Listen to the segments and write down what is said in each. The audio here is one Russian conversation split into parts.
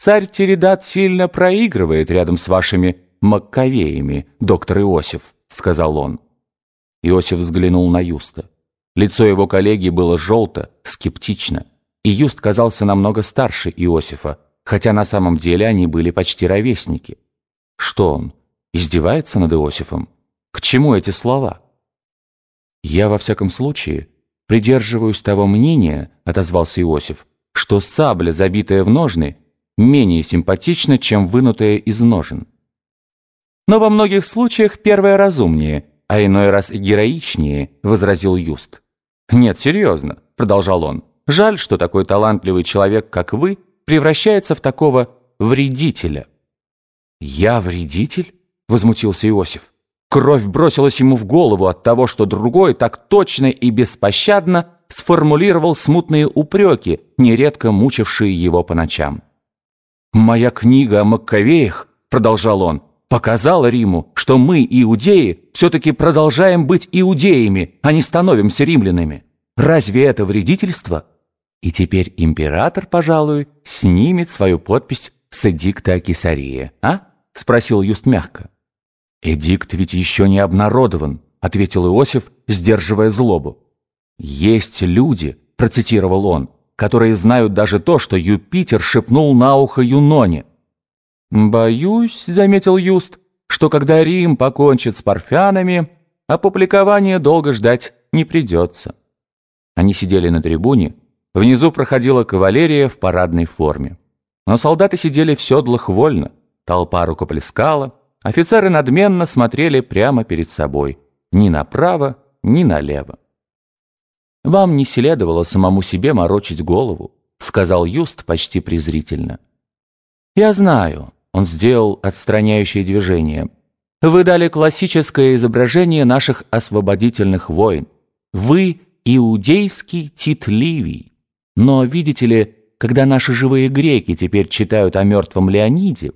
Царь Тередат сильно проигрывает рядом с вашими Маккавеями, доктор Иосиф», — сказал он. Иосиф взглянул на Юста. Лицо его коллеги было желто, скептично, и Юст казался намного старше Иосифа, хотя на самом деле они были почти ровесники. Что он, издевается над Иосифом? К чему эти слова? «Я, во всяком случае, придерживаюсь того мнения», — отозвался Иосиф, «что сабля, забитая в ножны, менее симпатична, чем вынутая из ножен. Но во многих случаях первое разумнее, а иной раз героичнее, возразил Юст. Нет, серьезно, продолжал он. Жаль, что такой талантливый человек, как вы, превращается в такого вредителя. Я вредитель? Возмутился Иосиф. Кровь бросилась ему в голову от того, что другой так точно и беспощадно сформулировал смутные упреки, нередко мучившие его по ночам. «Моя книга о Маккавеях», — продолжал он, «показала Риму, что мы, иудеи, все-таки продолжаем быть иудеями, а не становимся римлянами. Разве это вредительство?» И теперь император, пожалуй, снимет свою подпись с эдикта Кесария, а? — спросил Юст мягко. «Эдикт ведь еще не обнародован», — ответил Иосиф, сдерживая злобу. «Есть люди», — процитировал он, которые знают даже то, что Юпитер шепнул на ухо Юноне. «Боюсь», — заметил Юст, «что когда Рим покончит с парфянами, опубликования долго ждать не придется». Они сидели на трибуне, внизу проходила кавалерия в парадной форме. Но солдаты сидели в седлах вольно, толпа рукоплескала, офицеры надменно смотрели прямо перед собой, ни направо, ни налево. «Вам не следовало самому себе морочить голову», сказал Юст почти презрительно. «Я знаю», — он сделал отстраняющее движение. «Вы дали классическое изображение наших освободительных войн. Вы — иудейский Тит Ливий. Но, видите ли, когда наши живые греки теперь читают о мертвом Леониде,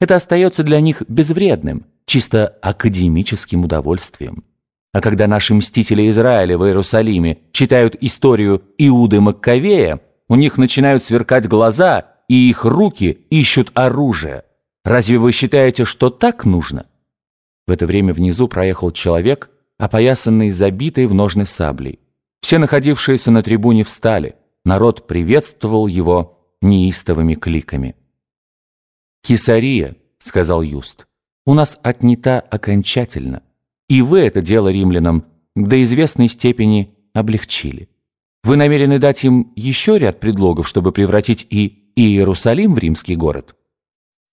это остается для них безвредным, чисто академическим удовольствием. А когда наши мстители Израиля в Иерусалиме читают историю Иуды Маккавея, у них начинают сверкать глаза, и их руки ищут оружие. Разве вы считаете, что так нужно? В это время внизу проехал человек, опоясанный забитой в ножны саблей. Все находившиеся на трибуне встали. Народ приветствовал его неистовыми кликами. «Кесария», — сказал Юст, — «у нас отнята окончательно. И вы это дело римлянам до известной степени облегчили. Вы намерены дать им еще ряд предлогов, чтобы превратить и Иерусалим в римский город?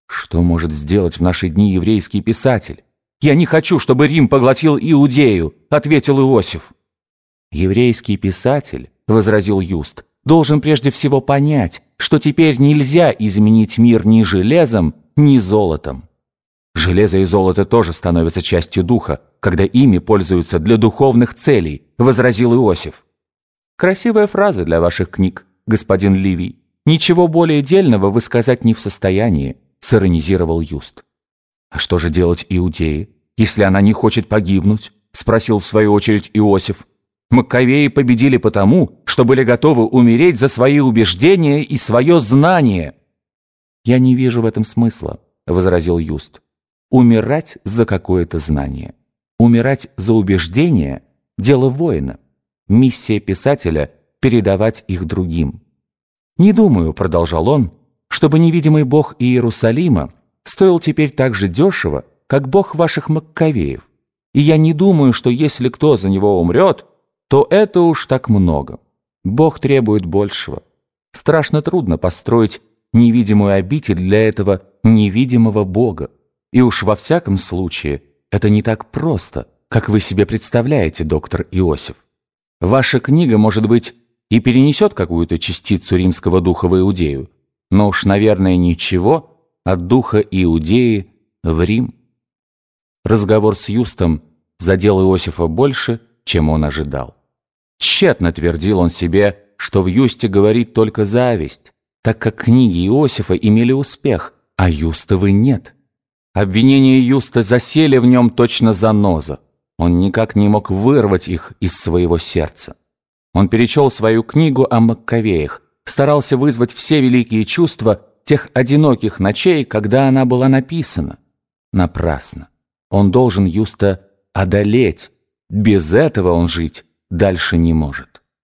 Что может сделать в наши дни еврейский писатель? «Я не хочу, чтобы Рим поглотил Иудею», — ответил Иосиф. «Еврейский писатель», — возразил Юст, — «должен прежде всего понять, что теперь нельзя изменить мир ни железом, ни золотом. Железо и золото тоже становятся частью духа, когда ими пользуются для духовных целей, возразил Иосиф. Красивая фраза для ваших книг, господин Ливий. Ничего более дельного вы сказать не в состоянии, сиронизировал Юст. А что же делать иудеи, если она не хочет погибнуть? Спросил в свою очередь Иосиф. Маккавеи победили потому, что были готовы умереть за свои убеждения и свое знание. «Я не вижу в этом смысла», — возразил Юст умирать за какое-то знание. Умирать за убеждение – дело воина. Миссия писателя – передавать их другим. «Не думаю», – продолжал он, – «чтобы невидимый бог Иерусалима стоил теперь так же дешево, как бог ваших Маккавеев. И я не думаю, что если кто за него умрет, то это уж так много. Бог требует большего. Страшно трудно построить невидимую обитель для этого невидимого Бога. И уж во всяком случае, это не так просто, как вы себе представляете, доктор Иосиф. Ваша книга, может быть, и перенесет какую-то частицу римского духа в Иудею, но уж, наверное, ничего от духа Иудеи в Рим. Разговор с Юстом задел Иосифа больше, чем он ожидал. Тщетно твердил он себе, что в Юсте говорит только зависть, так как книги Иосифа имели успех, а Юстовы нет. Обвинения Юста засели в нем точно заноза. Он никак не мог вырвать их из своего сердца. Он перечел свою книгу о Маккавеях, старался вызвать все великие чувства тех одиноких ночей, когда она была написана. Напрасно. Он должен Юста одолеть. Без этого он жить дальше не может.